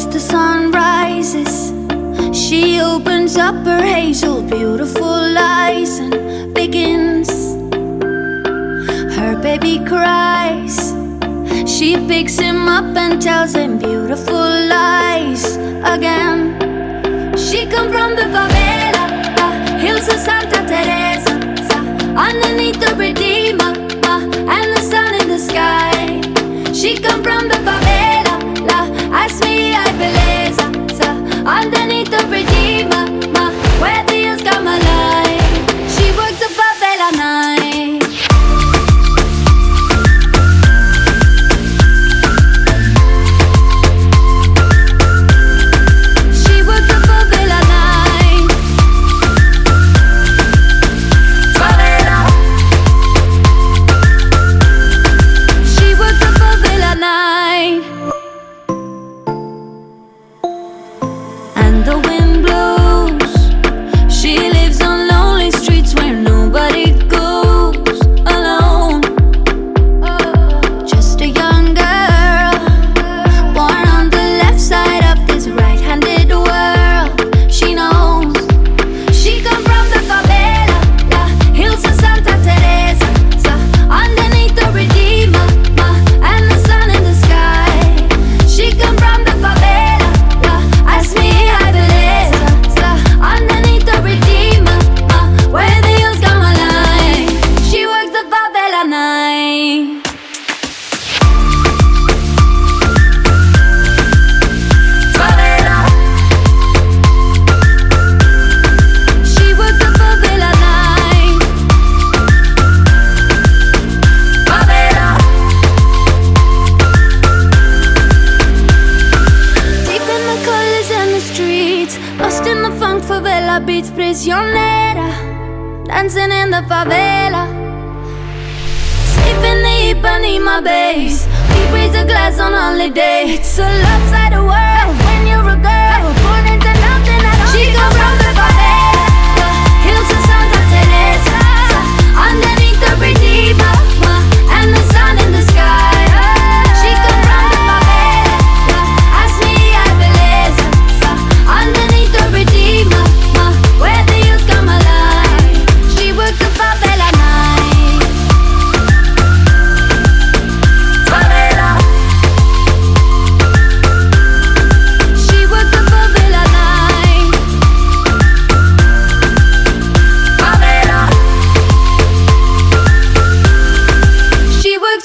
As the sun rises, she opens up her hazel, beautiful eyes and begins. Her baby cries. She picks him up and tells him beautiful lies again. She comes from the Lost in the funk favela beats prisionera Dancing in the favela. Safe in the Ipanema base We raise a glass on holiday. It's a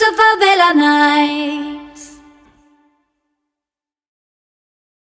of a bella night.